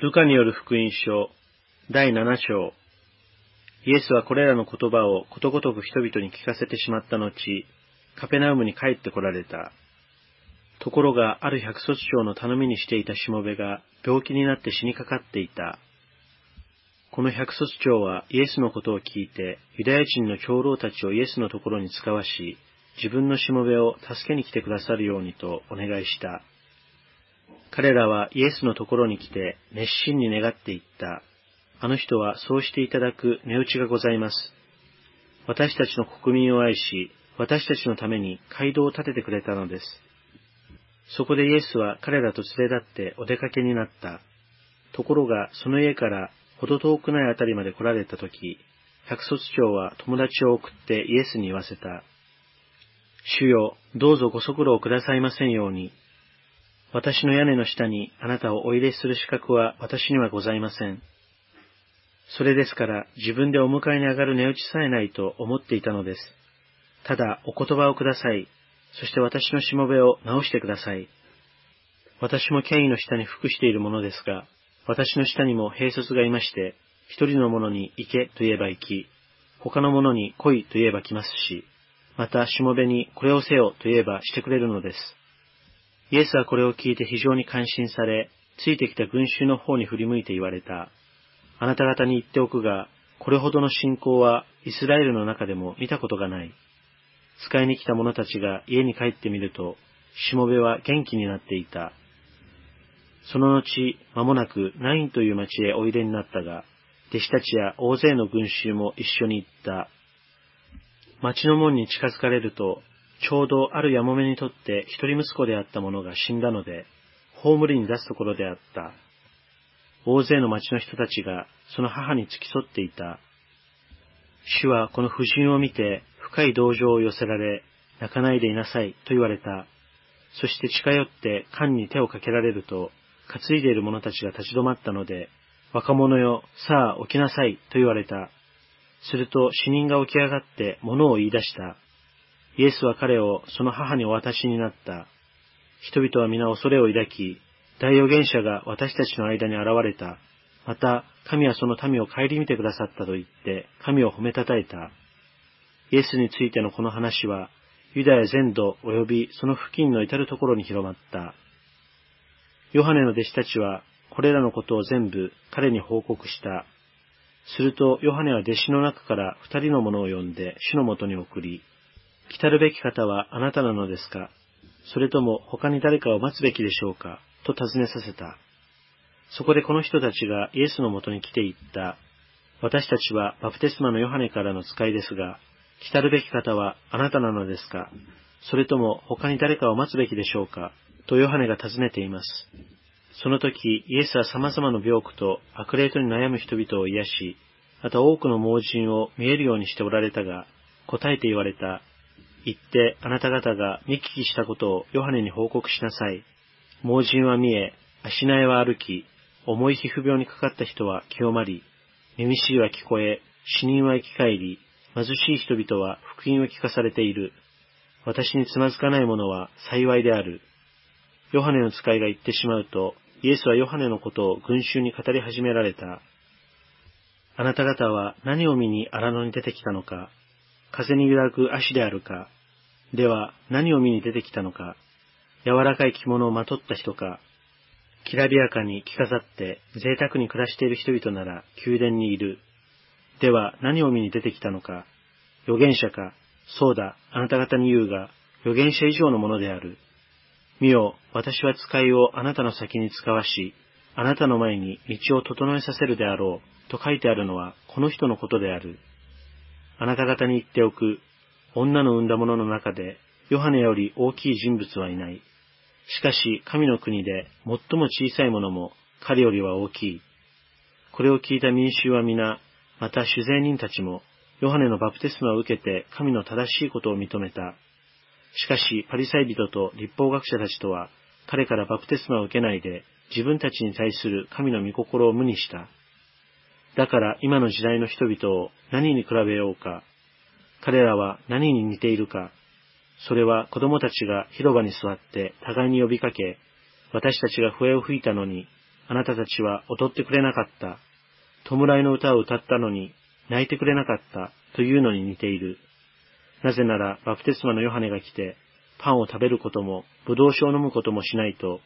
ルカによる福音書第7章イエスはこれらの言葉をことごとく人々に聞かせてしまった後、カペナウムに帰って来られた。ところが、ある百卒長の頼みにしていたしもべが病気になって死にかかっていた。この百卒長はイエスのことを聞いて、ユダヤ人の長老たちをイエスのところに使わし、自分のしもべを助けに来てくださるようにとお願いした。彼らはイエスのところに来て熱心に願っていった。あの人はそうしていただく値打ちがございます。私たちの国民を愛し、私たちのために街道を建ててくれたのです。そこでイエスは彼らと連れ立ってお出かけになった。ところが、その家からほど遠くないあたりまで来られたとき、百卒長は友達を送ってイエスに言わせた。主よ、どうぞご足労くださいませんように。私の屋根の下にあなたをお入れする資格は私にはございません。それですから自分でお迎えに上がる値打ちさえないと思っていたのです。ただお言葉をください。そして私のしもべを直してください。私も権威の下に服しているものですが、私の下にも兵卒がいまして、一人の者に行けと言えば行き、他の者に来いと言えば来ますし、またしもべにこれをせよと言えばしてくれるのです。イエスはこれを聞いて非常に感心され、ついてきた群衆の方に振り向いて言われた。あなた方に言っておくが、これほどの信仰はイスラエルの中でも見たことがない。使いに来た者たちが家に帰ってみると、しもべは元気になっていた。その後、間もなくナインという町へおいでになったが、弟子たちや大勢の群衆も一緒に行った。町の門に近づかれると、ちょうどあるやもめにとって一人息子であった者が死んだので、葬りに出すところであった。大勢の町の人たちがその母に付き添っていた。主はこの婦人を見て深い同情を寄せられ、泣かないでいなさいと言われた。そして近寄って缶に手をかけられると、担いでいる者たちが立ち止まったので、若者よ、さあ起きなさいと言われた。すると死人が起き上がって物を言い出した。イエスは彼をその母にお渡しになった。人々は皆恐れを抱き、大預言者が私たちの間に現れた。また、神はその民を顧みてくださったと言って、神を褒めたたえた。イエスについてのこの話は、ユダヤ全土及びその付近の至るところに広まった。ヨハネの弟子たちは、これらのことを全部彼に報告した。すると、ヨハネは弟子の中から二人の者を呼んで主のもとに送り、来たるべき方はあなたなのですか？それとも他に誰かを待つべきでしょうか？と尋ねさせた。そこでこの人たちがイエスのもとに来て言った。私たちはバプテスマのヨハネからの使いですが、来たるべき方はあなたなのですか？それとも他に誰かを待つべきでしょうか？とヨハネが尋ねています。その時、イエスは様々な病苦と悪霊とに悩む人々を癒し、また多くの盲人を見えるようにしておられたが、答えて言われた。行ってあなた方が見聞きしたことをヨハネに報告しなさい。盲人は見え、足苗は歩き、重い皮膚病にかかった人は清まり、耳しいは聞こえ、死人は生き返り、貧しい人々は福音を聞かされている。私につまずかない者は幸いである。ヨハネの使いが言ってしまうと、イエスはヨハネのことを群衆に語り始められた。あなた方は何を見に荒野に出てきたのか、風に揺らぐ足であるか、では何を見に出てきたのか、柔らかい着物をまとった人か、きらびやかに着飾って贅沢に暮らしている人々なら宮殿にいる。では何を見に出てきたのか、預言者か、そうだ、あなた方に言うが、預言者以上のものである。見よ、私は使いをあなたの先に使わし、あなたの前に道を整えさせるであろう、と書いてあるのはこの人のことである。あなた方に言っておく。女の産んだ者の中で、ヨハネより大きい人物はいない。しかし、神の国で最も小さい者も彼よりは大きい。これを聞いた民衆は皆、また主税人たちも、ヨハネのバプテスマを受けて神の正しいことを認めた。しかし、パリサイ人と立法学者たちとは、彼からバプテスマを受けないで、自分たちに対する神の御心を無にした。だから今の時代の人々を何に比べようか。彼らは何に似ているか。それは子供たちが広場に座って互いに呼びかけ、私たちが笛を吹いたのに、あなたたちは踊ってくれなかった。弔いの歌を歌ったのに泣いてくれなかったというのに似ている。なぜならバプテスマのヨハネが来て、パンを食べることも、葡萄酒を飲むこともしないと、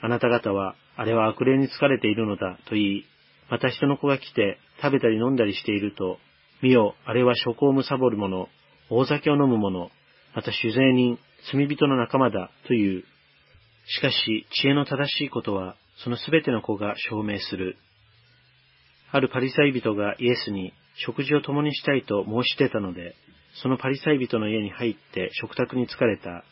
あなた方は、あれは悪霊に疲れているのだと言い、また人の子が来て食べたり飲んだりしていると、見よ、あれは食を貪る者、大酒を飲む者、また酒税人、罪人の仲間だという。しかし、知恵の正しいことは、そのすべての子が証明する。あるパリサイ人がイエスに食事を共にしたいと申し出たので、そのパリサイ人の家に入って食卓に疲れた。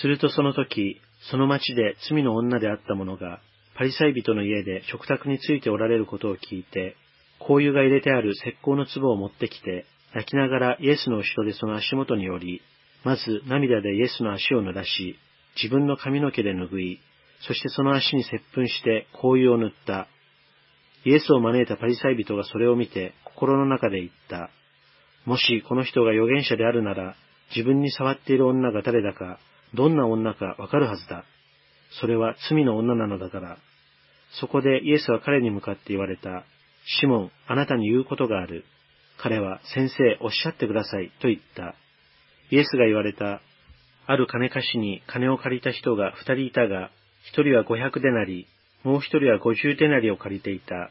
するとその時、その町で罪の女であった者が、パリサイ人の家で食卓についておられることを聞いて、香油が入れてある石膏の壺を持ってきて、泣きながらイエスの後ろでその足元により、まず涙でイエスの足を濡らし、自分の髪の毛で拭い、そしてその足に接吻して香油を塗った。イエスを招いたパリサイ人がそれを見て心の中で言った。もしこの人が預言者であるなら、自分に触っている女が誰だか、どんな女かわかるはずだ。それは罪の女なのだから。そこでイエスは彼に向かって言われた。シモン、あなたに言うことがある。彼は、先生、おっしゃってください、と言った。イエスが言われた。ある金貸しに金を借りた人が二人いたが、一人は五百デナリ、もう一人は五十デナリを借りていた。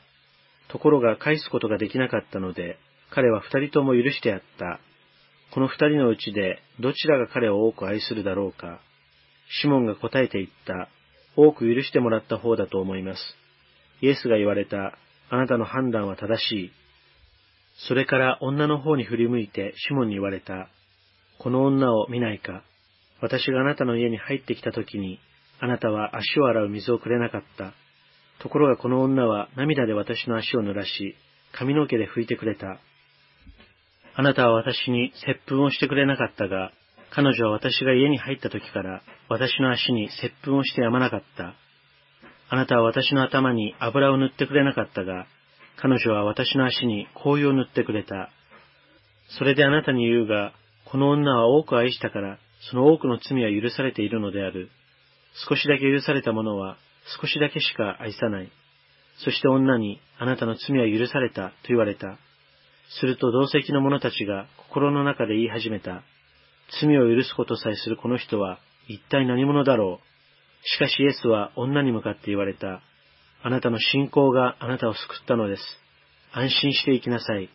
ところが返すことができなかったので、彼は二人とも許してやった。この二人のうちで、どちらが彼を多く愛するだろうか。シモンが答えて言った。多く許してもらった方だと思います。イエスが言われた。あなたの判断は正しい。それから女の方に振り向いてシモンに言われた。この女を見ないか。私があなたの家に入ってきた時に、あなたは足を洗う水をくれなかった。ところがこの女は涙で私の足を濡らし、髪の毛で拭いてくれた。あなたは私に接吻をしてくれなかったが、彼女は私が家に入った時から私の足に接吻をしてやまなかった。あなたは私の頭に油を塗ってくれなかったが、彼女は私の足に香油を塗ってくれた。それであなたに言うが、この女は多く愛したから、その多くの罪は許されているのである。少しだけ許された者は、少しだけしか愛さない。そして女に、あなたの罪は許されたと言われた。すると同席の者たちが心の中で言い始めた。罪を許すことさえするこの人は、一体何者だろう。しかしイエスは女に向かって言われた。あなたの信仰があなたを救ったのです。安心して行きなさい。